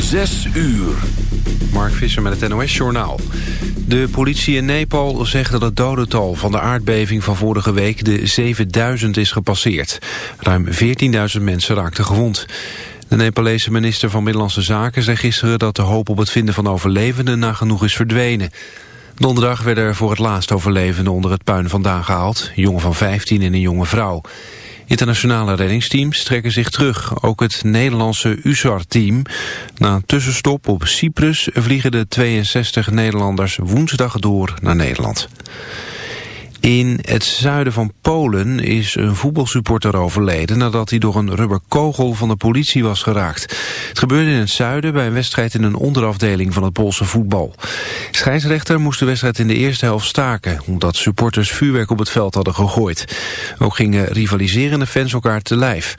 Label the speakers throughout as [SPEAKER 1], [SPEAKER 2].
[SPEAKER 1] Zes uur. Mark Visser met het NOS-journaal. De politie in Nepal zegt dat het dodental van de aardbeving van vorige week de 7000 is gepasseerd. Ruim 14.000 mensen raakten gewond. De Nepalese minister van Binnenlandse Zaken zei gisteren dat de hoop op het vinden van overlevenden nagenoeg is verdwenen. Donderdag werden er voor het laatst overlevenden onder het puin vandaan gehaald. Een jongen van 15 en een jonge vrouw. Internationale reddingsteams trekken zich terug. Ook het Nederlandse USAR-team. Na een tussenstop op Cyprus vliegen de 62 Nederlanders woensdag door naar Nederland. In het zuiden van Polen is een voetbalsupporter overleden nadat hij door een rubberkogel van de politie was geraakt. Het gebeurde in het zuiden bij een wedstrijd in een onderafdeling van het Poolse voetbal. Scheidsrechter moest de wedstrijd in de eerste helft staken omdat supporters vuurwerk op het veld hadden gegooid. Ook gingen rivaliserende fans elkaar te lijf.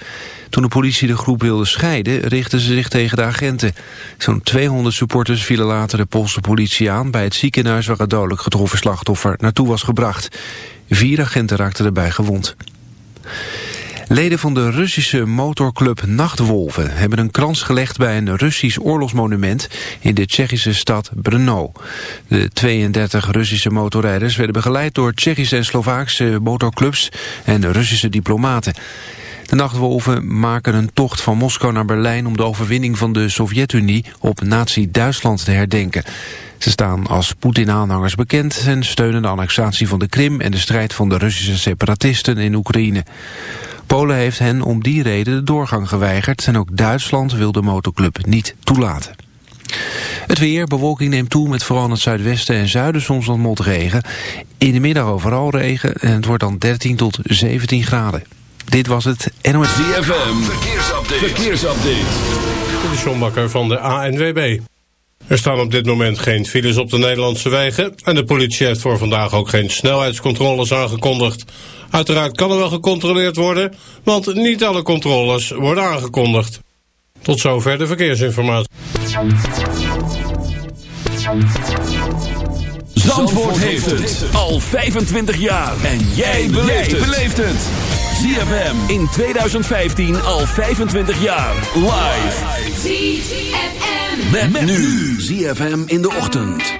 [SPEAKER 1] Toen de politie de groep wilde scheiden, richtten ze zich tegen de agenten. Zo'n 200 supporters vielen later de Poolse politie aan... bij het ziekenhuis waar het dodelijk getroffen slachtoffer naartoe was gebracht. Vier agenten raakten erbij gewond. Leden van de Russische motorclub Nachtwolven hebben een krans gelegd bij een Russisch oorlogsmonument in de Tsjechische stad Brno. De 32 Russische motorrijders werden begeleid door Tsjechische en Slovaakse motorclubs en Russische diplomaten. De nachtwolven maken een tocht van Moskou naar Berlijn... om de overwinning van de Sovjet-Unie op nazi-Duitsland te herdenken. Ze staan als Poetin-aanhangers bekend... en steunen de annexatie van de Krim... en de strijd van de Russische separatisten in Oekraïne. Polen heeft hen om die reden de doorgang geweigerd... en ook Duitsland wil de motorclub niet toelaten. Het weer, bewolking neemt toe met vooral in het zuidwesten en zuiden soms wat motregen. In de middag overal regen en het wordt dan 13 tot 17 graden. Dit was het NOS.
[SPEAKER 2] ZFM, verkeersupdate. verkeersupdate.
[SPEAKER 3] De Sjombakker van de ANWB. Er staan op dit moment geen files op de Nederlandse wegen... en de politie heeft voor vandaag ook geen snelheidscontroles aangekondigd. Uiteraard kan er wel gecontroleerd worden... want niet alle controles worden aangekondigd. Tot zover de verkeersinformatie.
[SPEAKER 2] Zandvoort heeft het al 25 jaar. En jij beleeft het. ZFM in 2015 al 25 jaar. Live. ZFM. Met, met nu. ZFM in de ochtend.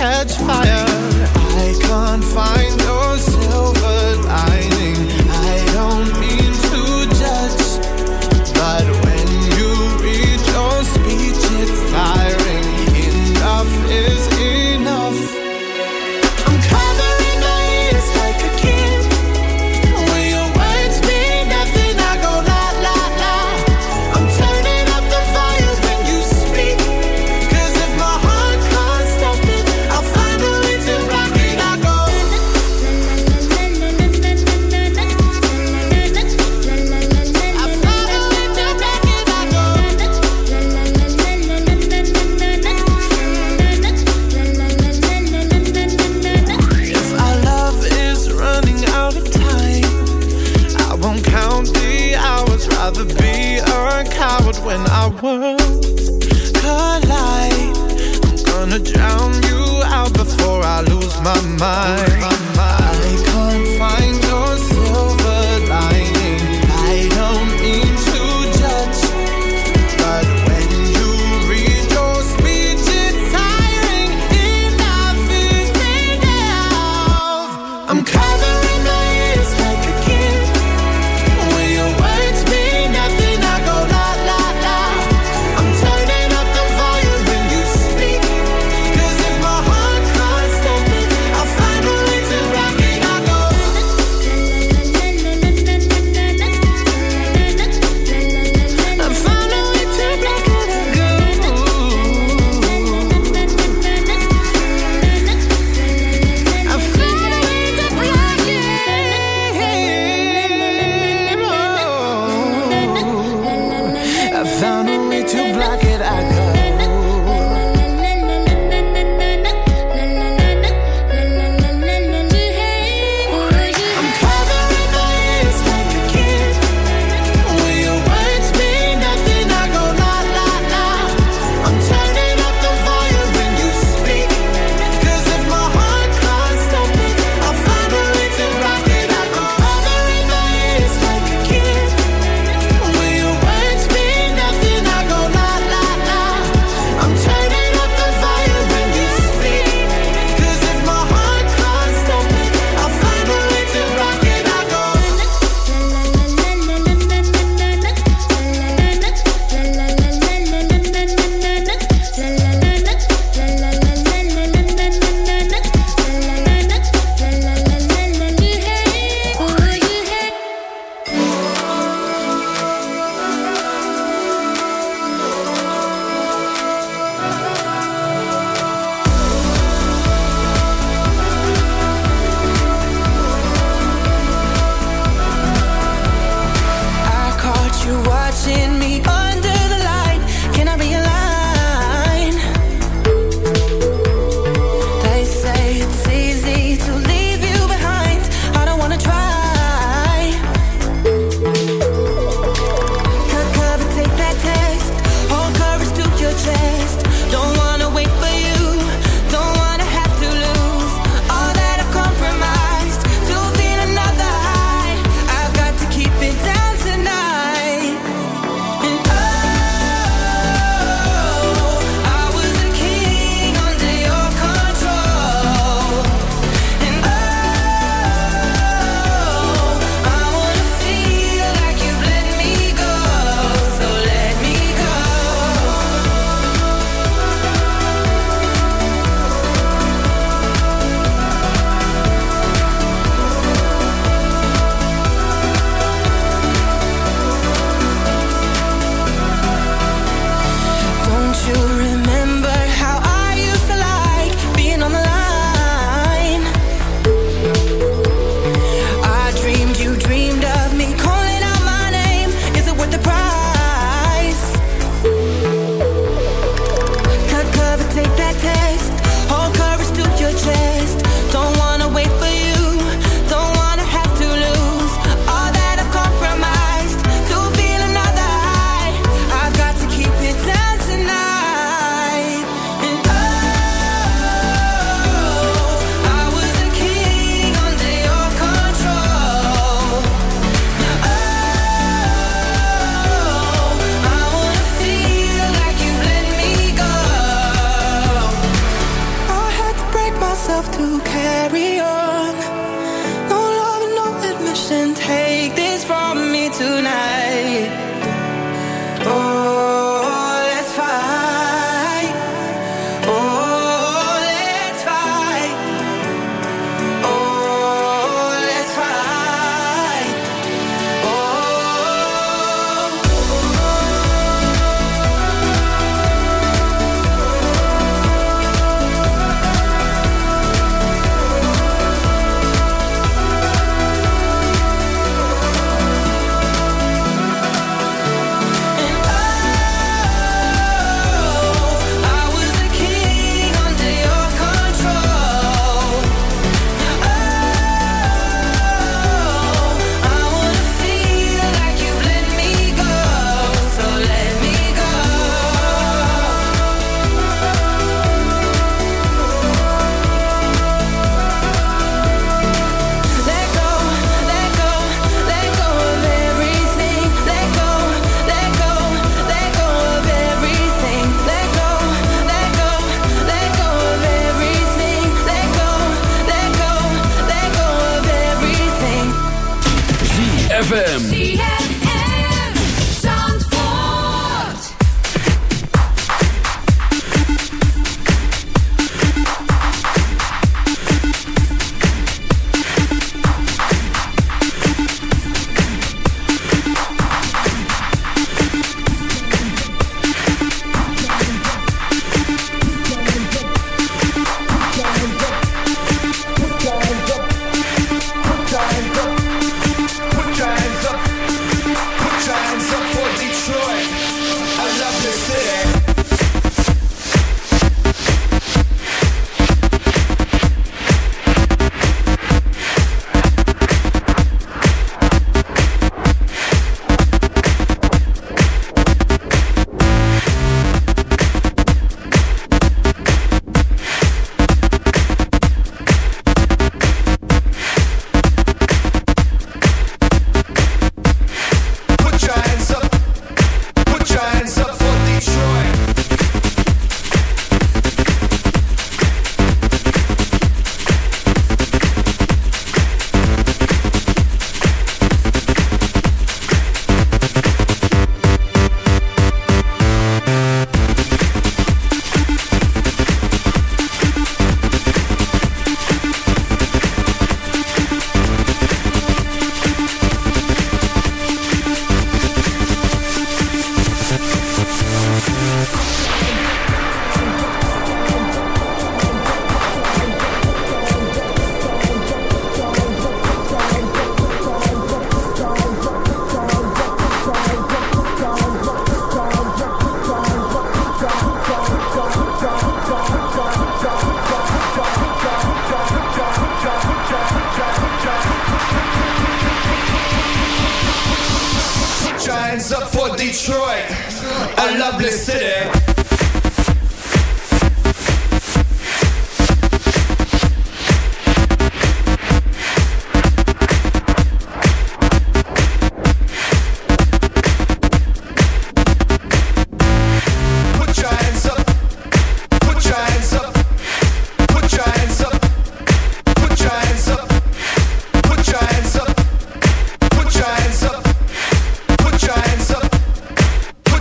[SPEAKER 4] Catch fire.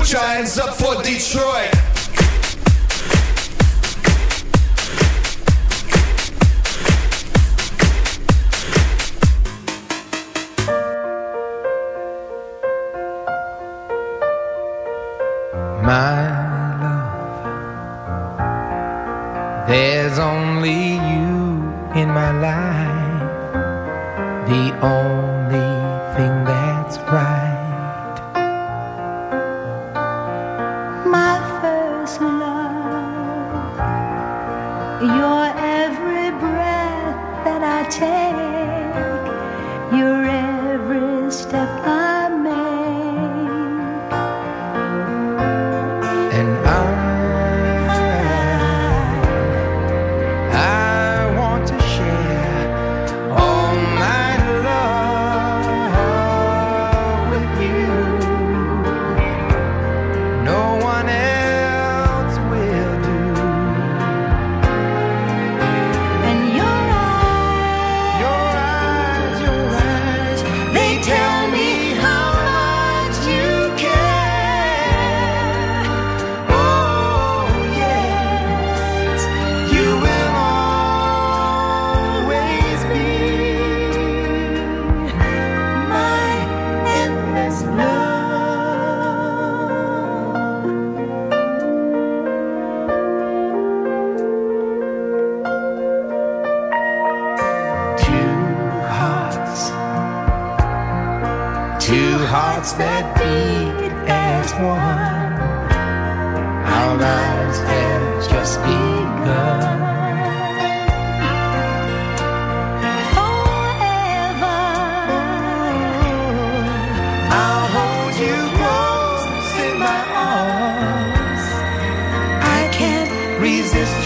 [SPEAKER 4] Giants up for Detroit. My love, there's only you in my life, the only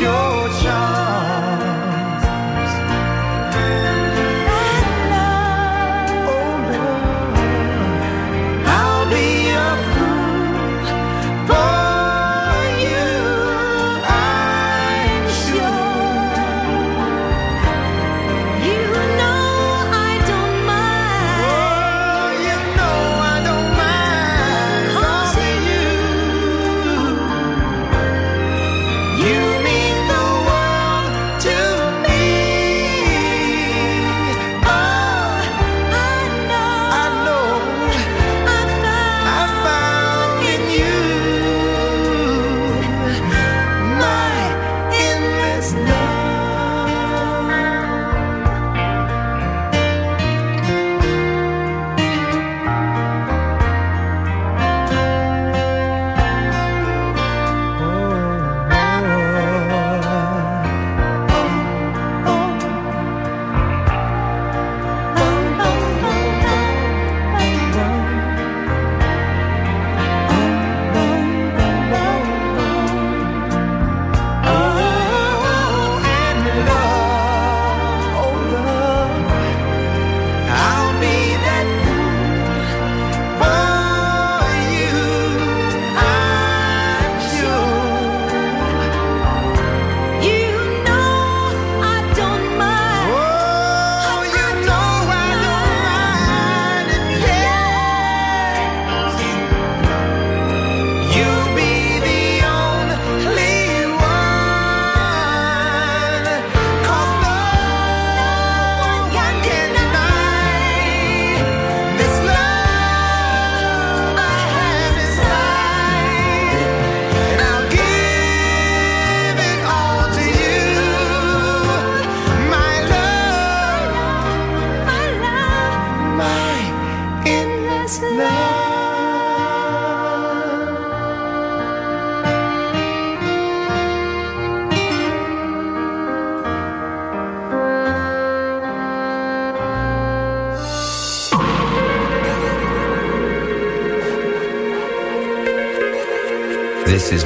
[SPEAKER 4] your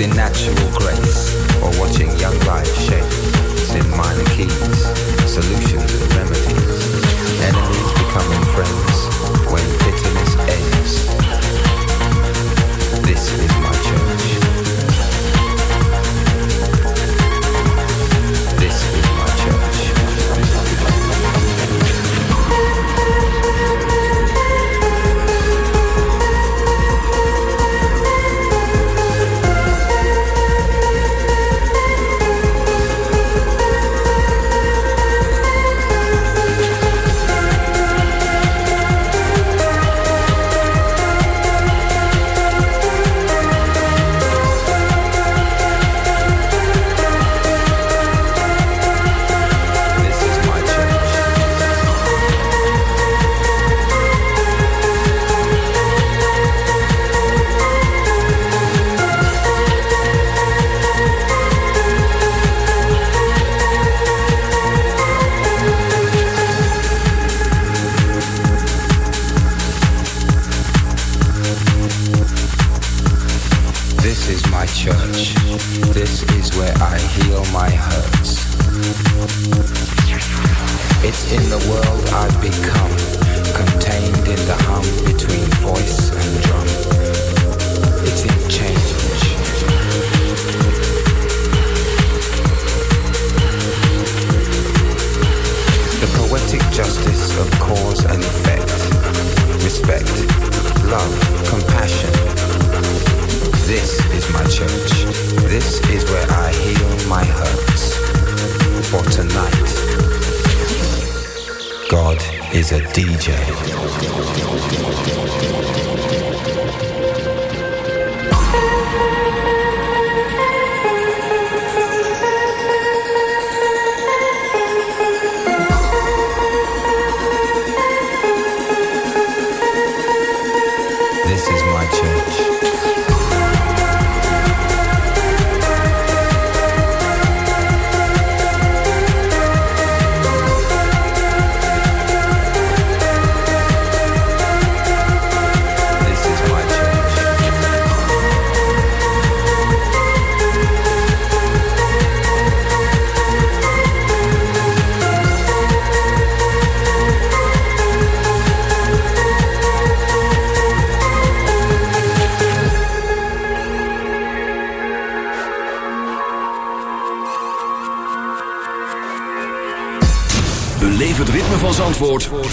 [SPEAKER 5] in natural grace or watching young life shape in minor keys.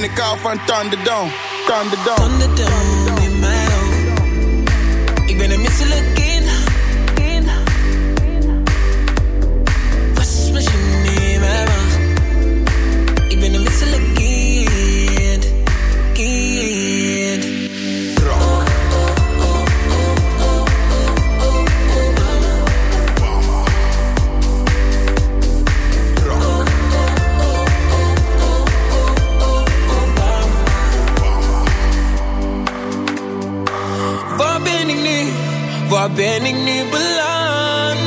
[SPEAKER 4] en ik hou van Thunderdome. Thunderdome. Thunderdome in mijn hoofd. Ik ben een misselijk ben ik nu beland?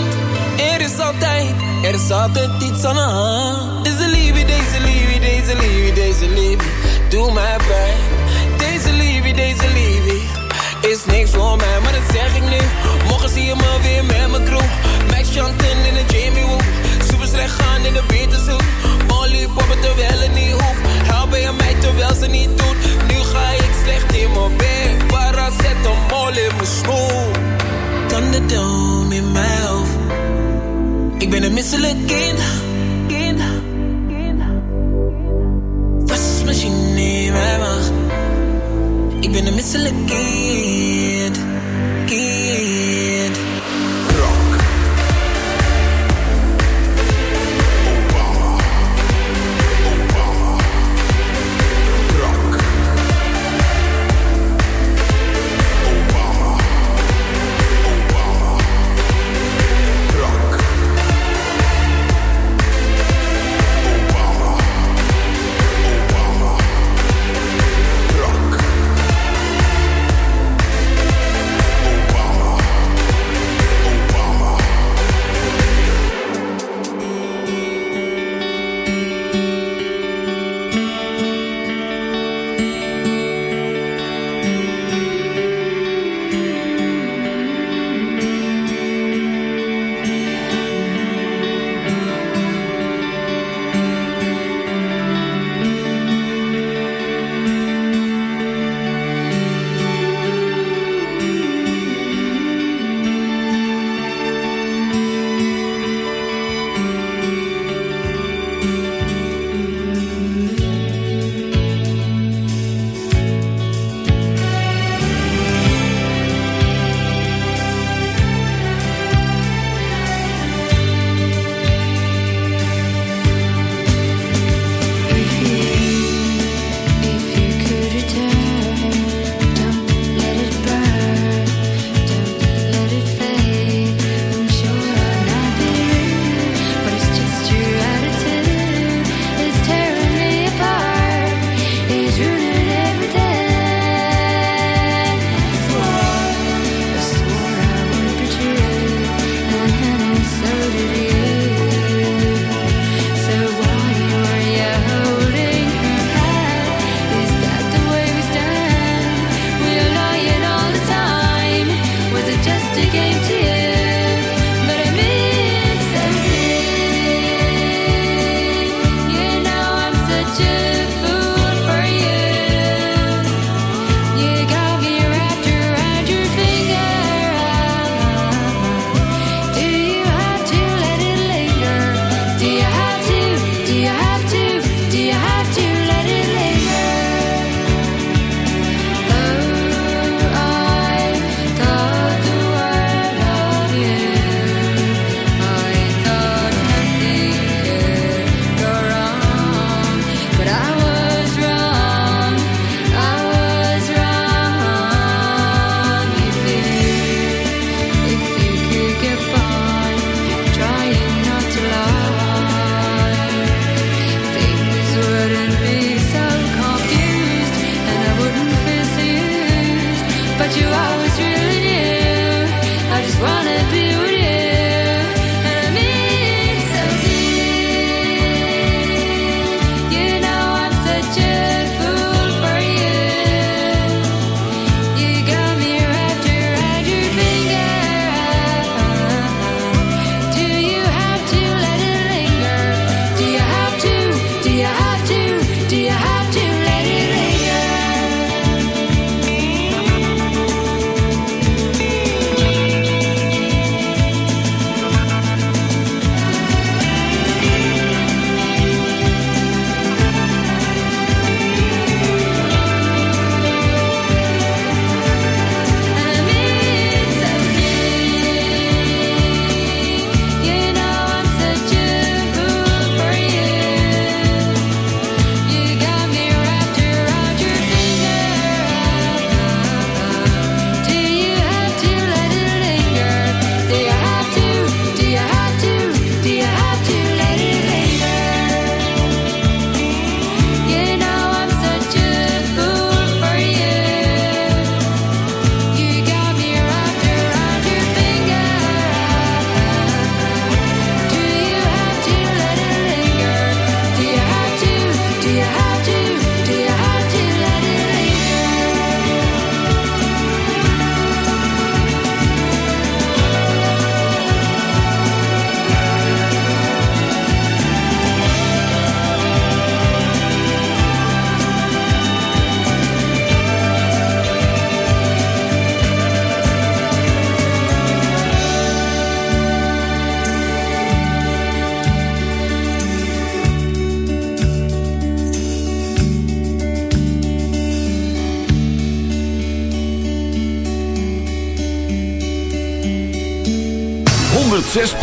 [SPEAKER 4] Er is altijd,
[SPEAKER 6] er is altijd iets aan
[SPEAKER 4] de hand. Deze liefde, deze lieve, deze lieve, deze liefde, doe mij pijn. Deze lieve, deze liefde, is niks voor mij, maar dat zeg ik nu. Morgen zie je me weer met mijn groep
[SPEAKER 6] misselijkend. Was misschien niet meer, mag? ik ben
[SPEAKER 7] een
[SPEAKER 2] misselijkend.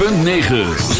[SPEAKER 2] .9